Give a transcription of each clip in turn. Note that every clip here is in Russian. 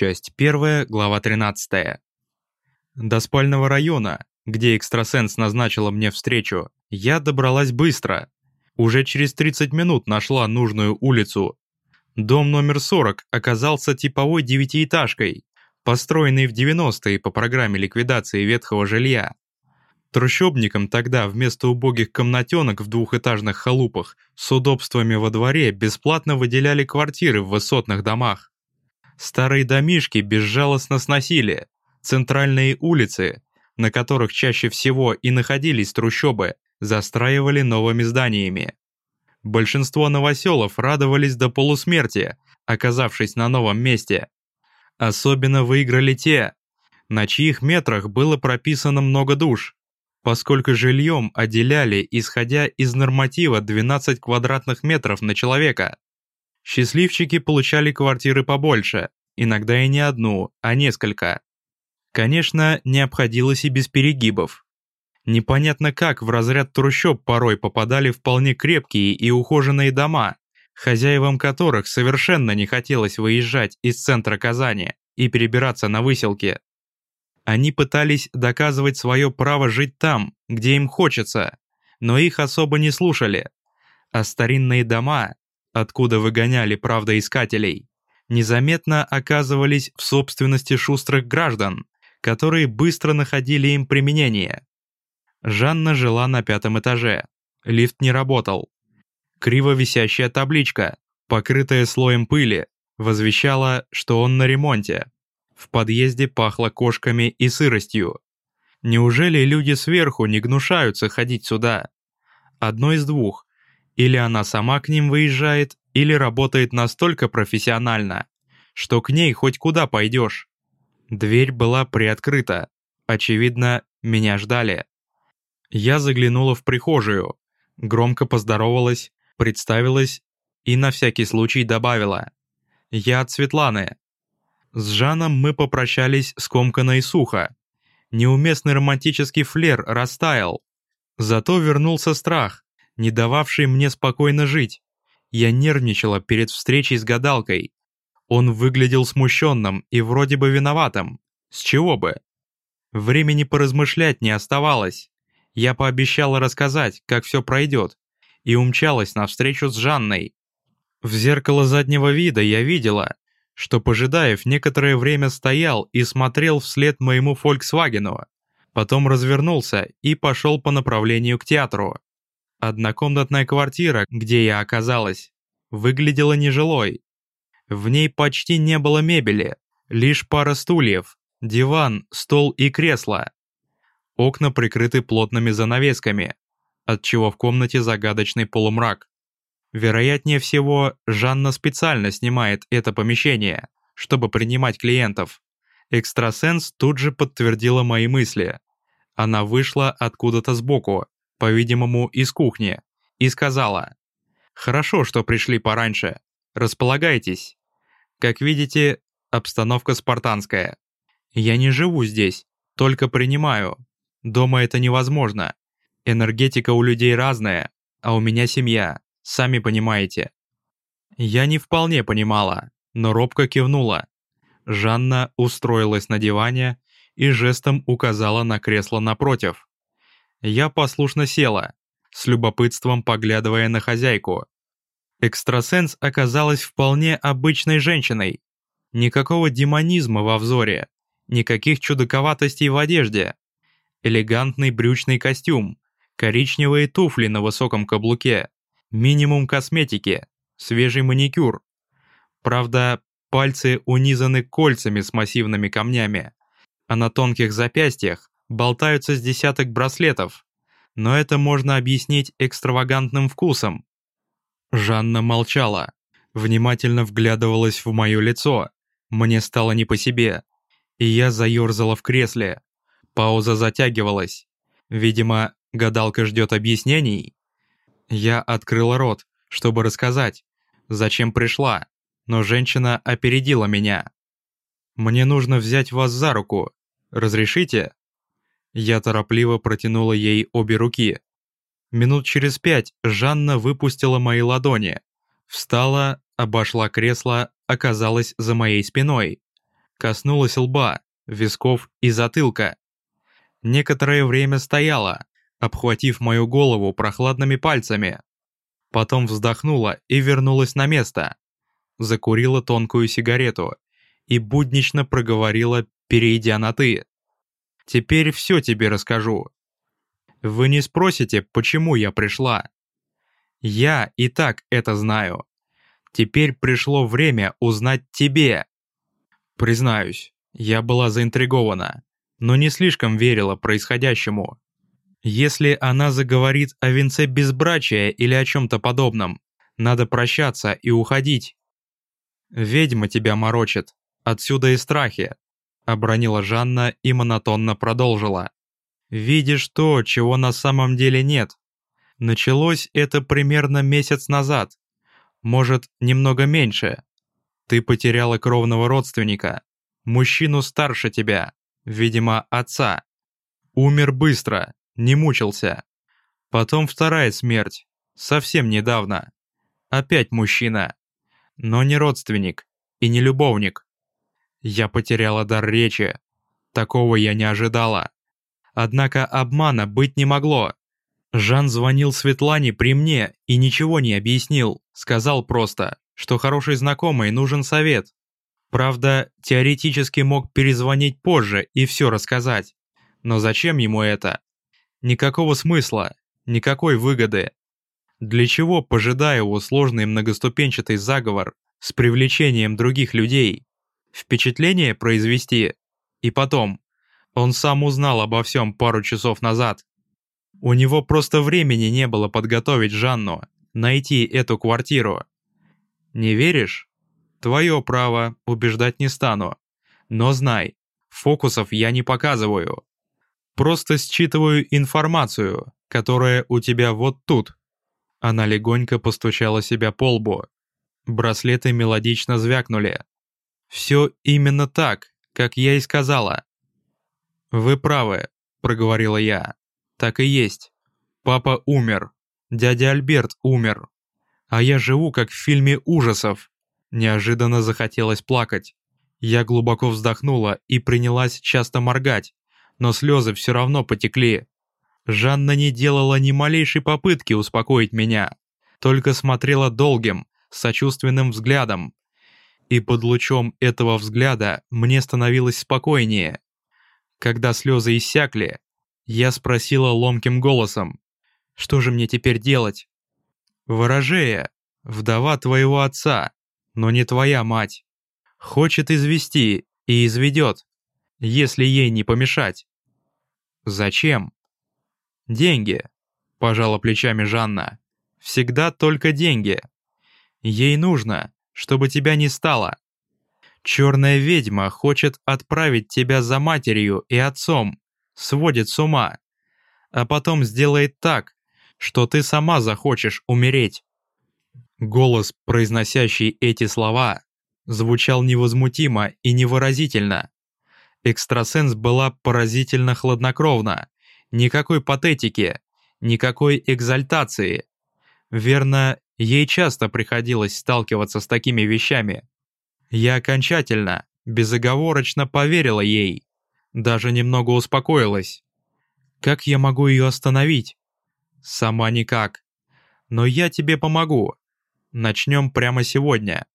Часть 1, глава 13. До спального района, где экстрасенс назначила мне встречу, я добралась быстро. Уже через 30 минут нашла нужную улицу. Дом номер 40 оказался типовой девятиэтажкой, построенный в 90-е по программе ликвидации ветхого жилья. Трущобникам тогда вместо убогих комнатенок в двухэтажных халупах с удобствами во дворе бесплатно выделяли квартиры в высотных домах. Старые домишки безжалостно сносили, центральные улицы, на которых чаще всего и находились трущобы, застраивали новыми зданиями. Большинство новоселов радовались до полусмерти, оказавшись на новом месте. Особенно выиграли те, на чьих метрах было прописано много душ, поскольку жильем отделяли, исходя из норматива 12 квадратных метров на человека. Счастливчики получали квартиры побольше, иногда и не одну, а несколько. Конечно, не обходилось и без перегибов. Непонятно как в разряд трущоб порой попадали вполне крепкие и ухоженные дома, хозяевам которых совершенно не хотелось выезжать из центра Казани и перебираться на выселки. Они пытались доказывать свое право жить там, где им хочется, но их особо не слушали. А старинные дома, откуда выгоняли правдоискателей, незаметно оказывались в собственности шустрых граждан, которые быстро находили им применение. Жанна жила на пятом этаже. Лифт не работал. Криво висящая табличка, покрытая слоем пыли, возвещала, что он на ремонте. В подъезде пахло кошками и сыростью. Неужели люди сверху не гнушаются ходить сюда? Одно из двух. Или она сама к ним выезжает, или работает настолько профессионально, что к ней хоть куда пойдешь. Дверь была приоткрыта. Очевидно, меня ждали. Я заглянула в прихожую, громко поздоровалась, представилась и на всякий случай добавила. «Я от Светланы». С Жаном мы попрощались скомканно и сухо. Неуместный романтический флер растаял. Зато вернулся страх, не дававший мне спокойно жить. Я нервничала перед встречей с гадалкой. Он выглядел смущенным и вроде бы виноватым. С чего бы? Времени поразмышлять не оставалось. Я пообещала рассказать, как все пройдет, и умчалась навстречу с Жанной. В зеркало заднего вида я видела, что Пожидаев некоторое время стоял и смотрел вслед моему «Фольксвагену», потом развернулся и пошел по направлению к театру. Однокомнатная квартира, где я оказалась, выглядела нежилой. В ней почти не было мебели, лишь пара стульев, диван, стол и кресло. Окна прикрыты плотными занавесками, отчего в комнате загадочный полумрак. Вероятнее всего, Жанна специально снимает это помещение, чтобы принимать клиентов. Экстрасенс тут же подтвердила мои мысли. Она вышла откуда-то сбоку, по-видимому, из кухни, и сказала, «Хорошо, что пришли пораньше. Располагайтесь. Как видите, обстановка спартанская. Я не живу здесь, только принимаю. Дома это невозможно. Энергетика у людей разная, а у меня семья, сами понимаете». Я не вполне понимала, но робко кивнула. Жанна устроилась на диване и жестом указала на кресло напротив. Я послушно села, с любопытством поглядывая на хозяйку. Экстрасенс оказалась вполне обычной женщиной. Никакого демонизма во взоре, никаких чудаковатостей в одежде. Элегантный брючный костюм, коричневые туфли на высоком каблуке, минимум косметики, свежий маникюр. Правда, пальцы унизаны кольцами с массивными камнями, а на тонких запястьях болтаются с десяток браслетов, но это можно объяснить экстравагантным вкусом. Жанна молчала, внимательно вглядывалась в мое лицо, мне стало не по себе, и я заерзала в кресле. Пауза затягивалась. Видимо, гадалка ждет объяснений. Я открыла рот, чтобы рассказать, зачем пришла, но женщина опередила меня. «Мне нужно взять вас за руку. Разрешите?» Я торопливо протянула ей обе руки. Минут через пять Жанна выпустила мои ладони. Встала, обошла кресло, оказалась за моей спиной. коснулась лба, висков и затылка. Некоторое время стояла, обхватив мою голову прохладными пальцами. Потом вздохнула и вернулась на место. Закурила тонкую сигарету и буднично проговорила, перейдя на «ты». «Теперь все тебе расскажу. Вы не спросите, почему я пришла. Я и так это знаю. Теперь пришло время узнать тебе. Признаюсь, я была заинтригована, но не слишком верила происходящему. Если она заговорит о венце безбрачия или о чем-то подобном, надо прощаться и уходить. Ведьма тебя морочит, отсюда и страхи, обронила Жанна и монотонно продолжила. Видишь то, чего на самом деле нет. Началось это примерно месяц назад, может, немного меньше. Ты потеряла кровного родственника, мужчину старше тебя, видимо, отца. Умер быстро, не мучился. Потом вторая смерть, совсем недавно. Опять мужчина, но не родственник и не любовник. Я потеряла дар речи. Такого я не ожидала. Однако обмана быть не могло. Жан звонил Светлане при мне и ничего не объяснил, сказал просто, что хороший знакомый нужен совет. Правда, теоретически мог перезвонить позже и все рассказать. Но зачем ему это? Никакого смысла, никакой выгоды. Для чего, пожидая его сложный многоступенчатый заговор с привлечением других людей? Впечатление произвести? И потом, он сам узнал обо всем пару часов назад. У него просто времени не было подготовить Жанну, найти эту квартиру. Не веришь? Твое право, убеждать не стану. Но знай, фокусов я не показываю. Просто считываю информацию, которая у тебя вот тут. Она легонько постучала себя по лбу. Браслеты мелодично звякнули. Все именно так, как я и сказала. Вы правы, проговорила я. Так и есть. Папа умер. Дядя Альберт умер. А я живу как в фильме ужасов. Неожиданно захотелось плакать. Я глубоко вздохнула и принялась часто моргать, но слезы все равно потекли. Жанна не делала ни малейшей попытки успокоить меня, только смотрела долгим, сочувственным взглядом. И под лучом этого взгляда мне становилось спокойнее. Когда слезы иссякли, я спросила ломким голосом, что же мне теперь делать? Ворожея, вдова твоего отца, но не твоя мать. Хочет извести и изведет, если ей не помешать. Зачем? Деньги, пожала плечами Жанна. Всегда только деньги. Ей нужно, чтобы тебя не стало. Черная ведьма хочет отправить тебя за матерью и отцом, сводит с ума, а потом сделает так, что ты сама захочешь умереть. Голос, произносящий эти слова, звучал невозмутимо и невыразительно. Экстрасенс была поразительно хладнокровна, никакой патетики, никакой экзальтации. Верно, ей часто приходилось сталкиваться с такими вещами. Я окончательно, безоговорочно поверила ей даже немного успокоилась. Как я могу ее остановить? Сама никак. Но я тебе помогу. Начнем прямо сегодня.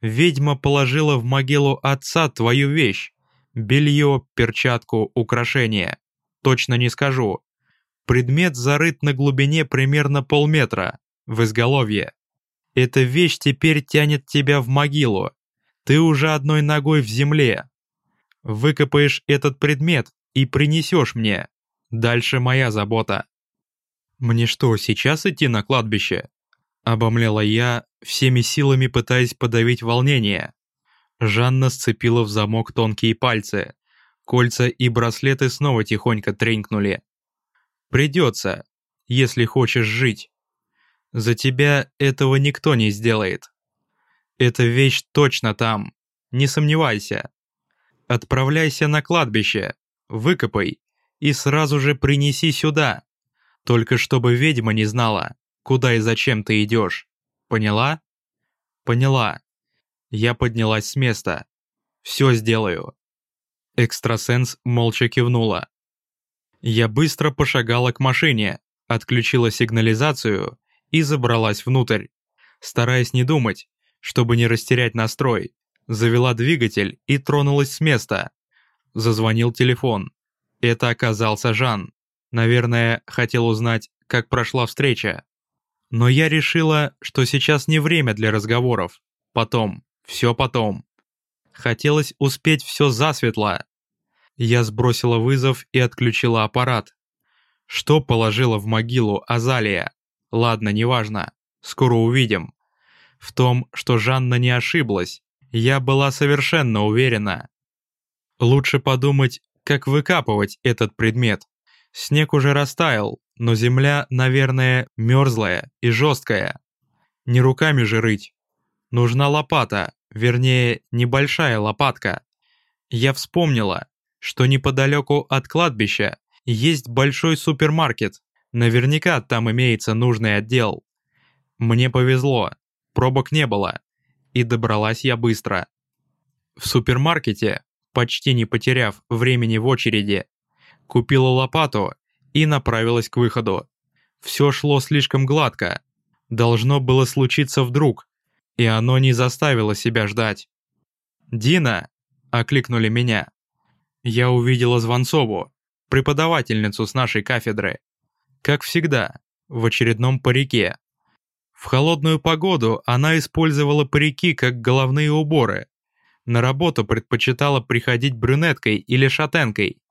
Ведьма положила в могилу отца твою вещь. Белье, перчатку, украшение. Точно не скажу. Предмет зарыт на глубине примерно полметра, в изголовье. Эта вещь теперь тянет тебя в могилу. Ты уже одной ногой в земле, Выкопаешь этот предмет и принесешь мне. Дальше моя забота». «Мне что, сейчас идти на кладбище?» Обомлела я, всеми силами пытаясь подавить волнение. Жанна сцепила в замок тонкие пальцы. Кольца и браслеты снова тихонько тренькнули. «Придется, если хочешь жить. За тебя этого никто не сделает. Эта вещь точно там, не сомневайся. Отправляйся на кладбище, выкопай и сразу же принеси сюда. Только чтобы ведьма не знала, куда и зачем ты идешь. Поняла? Поняла. Я поднялась с места. все сделаю». Экстрасенс молча кивнула. Я быстро пошагала к машине, отключила сигнализацию и забралась внутрь, стараясь не думать, чтобы не растерять настрой. Завела двигатель и тронулась с места. Зазвонил телефон. Это оказался Жан. Наверное, хотел узнать, как прошла встреча. Но я решила, что сейчас не время для разговоров. Потом, все потом. Хотелось успеть все засветло. Я сбросила вызов и отключила аппарат. Что положила в могилу Азалия? Ладно, неважно. Скоро увидим. В том, что Жанна не ошиблась, я была совершенно уверена. Лучше подумать, как выкапывать этот предмет. Снег уже растаял, но земля, наверное, мерзлая и жесткая. Не руками же рыть. Нужна лопата, вернее, небольшая лопатка. Я вспомнила, что неподалеку от кладбища есть большой супермаркет. Наверняка там имеется нужный отдел. Мне повезло, пробок не было, и добралась я быстро. В супермаркете, почти не потеряв времени в очереди, купила лопату и направилась к выходу. Все шло слишком гладко. Должно было случиться вдруг, и оно не заставило себя ждать. «Дина!» – окликнули меня. Я увидела Звонцову, преподавательницу с нашей кафедры. Как всегда, в очередном парике. В холодную погоду она использовала парики как головные уборы. На работу предпочитала приходить брюнеткой или шатенкой.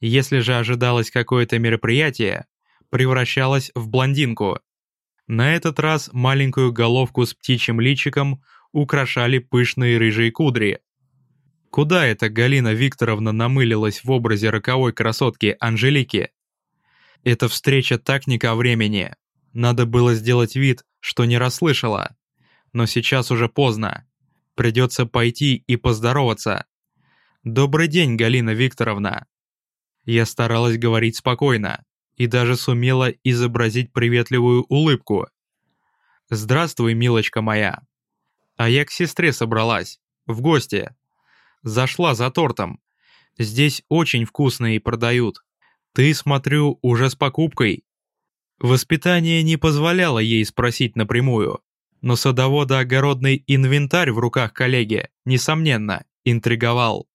Если же ожидалось какое-то мероприятие, превращалась в блондинку. На этот раз маленькую головку с птичьим личиком украшали пышные рыжие кудри. Куда эта Галина Викторовна намылилась в образе роковой красотки Анжелики? Эта встреча так не ко времени. Надо было сделать вид, что не расслышала. Но сейчас уже поздно. Придется пойти и поздороваться. «Добрый день, Галина Викторовна!» Я старалась говорить спокойно и даже сумела изобразить приветливую улыбку. «Здравствуй, милочка моя!» А я к сестре собралась, в гости. Зашла за тортом. Здесь очень вкусные продают. Ты, смотрю, уже с покупкой. Воспитание не позволяло ей спросить напрямую, но садоводо-огородный инвентарь в руках коллеги, несомненно, интриговал.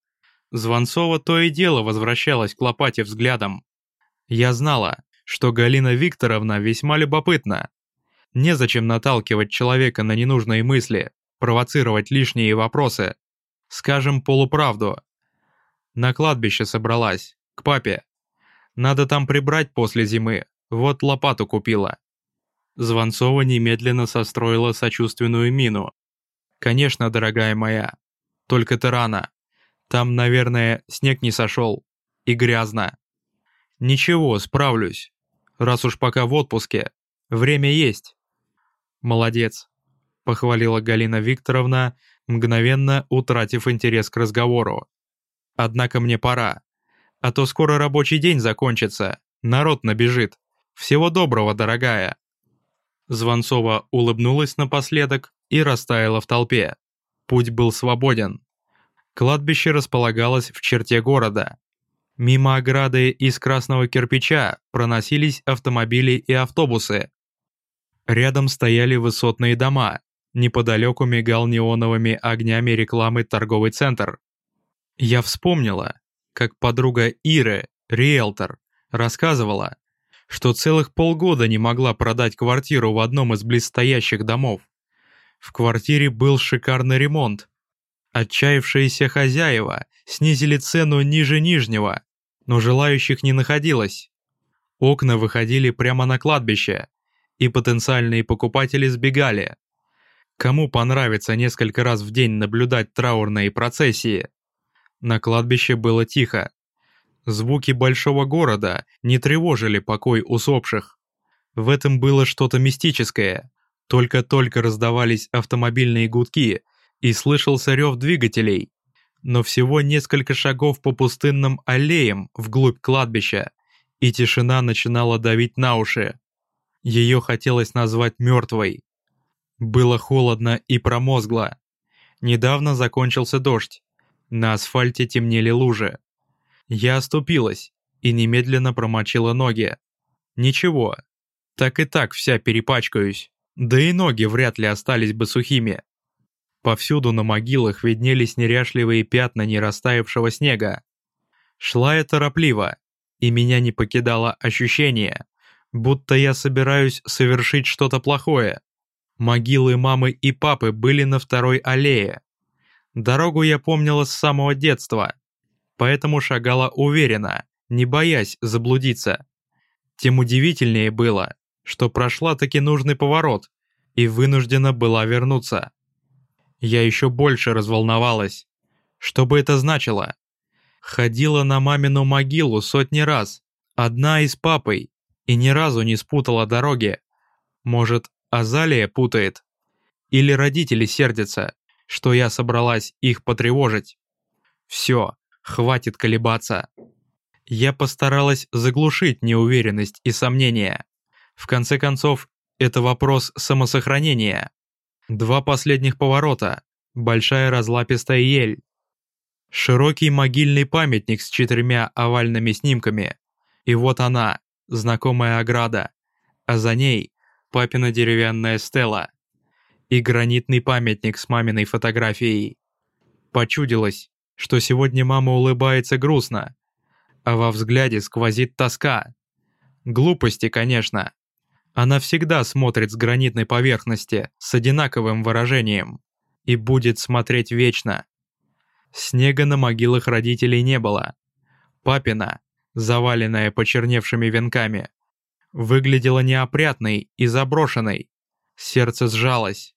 Звонцова то и дело возвращалась к лопате взглядом. Я знала, что Галина Викторовна весьма любопытна. Незачем наталкивать человека на ненужные мысли, провоцировать лишние вопросы. Скажем полуправду. На кладбище собралась, к папе. Надо там прибрать после зимы, вот лопату купила. Звонцова немедленно состроила сочувственную мину. «Конечно, дорогая моя, только ты рано. Там, наверное, снег не сошел. И грязно. Ничего, справлюсь. Раз уж пока в отпуске. Время есть. Молодец. Похвалила Галина Викторовна, мгновенно утратив интерес к разговору. Однако мне пора. А то скоро рабочий день закончится. Народ набежит. Всего доброго, дорогая. Звонцова улыбнулась напоследок и растаяла в толпе. Путь был свободен. Кладбище располагалось в черте города. Мимо ограды из красного кирпича проносились автомобили и автобусы. Рядом стояли высотные дома, неподалеку мигал неоновыми огнями рекламы торговый центр. Я вспомнила, как подруга Иры, риэлтор, рассказывала, что целых полгода не могла продать квартиру в одном из близстоящих домов. В квартире был шикарный ремонт, Отчаявшиеся хозяева снизили цену ниже нижнего, но желающих не находилось. Окна выходили прямо на кладбище, и потенциальные покупатели сбегали. Кому понравится несколько раз в день наблюдать траурные процессии? На кладбище было тихо. Звуки большого города не тревожили покой усопших. В этом было что-то мистическое. Только-только раздавались автомобильные гудки – и слышался рев двигателей. Но всего несколько шагов по пустынным аллеям вглубь кладбища, и тишина начинала давить на уши. Ее хотелось назвать мертвой. Было холодно и промозгло. Недавно закончился дождь. На асфальте темнели лужи. Я оступилась и немедленно промочила ноги. Ничего, так и так вся перепачкаюсь, да и ноги вряд ли остались бы сухими. Повсюду на могилах виднелись неряшливые пятна нерастаявшего снега. Шла я торопливо, и меня не покидало ощущение, будто я собираюсь совершить что-то плохое. Могилы мамы и папы были на второй аллее. Дорогу я помнила с самого детства, поэтому шагала уверенно, не боясь заблудиться. Тем удивительнее было, что прошла таки нужный поворот и вынуждена была вернуться. Я еще больше разволновалась. Что бы это значило? Ходила на мамину могилу сотни раз, одна и с папой, и ни разу не спутала дороги. Может, Азалия путает? Или родители сердятся, что я собралась их потревожить? Все, хватит колебаться. Я постаралась заглушить неуверенность и сомнения. В конце концов, это вопрос самосохранения. Два последних поворота, большая разлапистая ель. Широкий могильный памятник с четырьмя овальными снимками. И вот она, знакомая ограда, а за ней папина деревянная стела и гранитный памятник с маминой фотографией. Почудилось, что сегодня мама улыбается грустно, а во взгляде сквозит тоска. Глупости, конечно. Она всегда смотрит с гранитной поверхности с одинаковым выражением и будет смотреть вечно. Снега на могилах родителей не было. Папина, заваленная почерневшими венками, выглядела неопрятной и заброшенной. Сердце сжалось.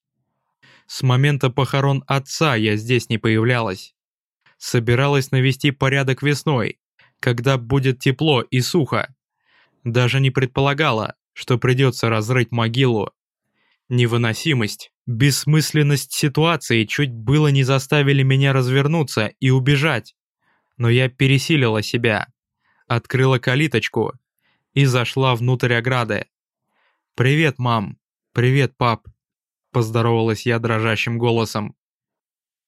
С момента похорон отца я здесь не появлялась. Собиралась навести порядок весной, когда будет тепло и сухо. Даже не предполагала, что придется разрыть могилу. Невыносимость, бессмысленность ситуации чуть было не заставили меня развернуться и убежать. Но я пересилила себя, открыла калиточку и зашла внутрь ограды. «Привет, мам! Привет, пап!» Поздоровалась я дрожащим голосом.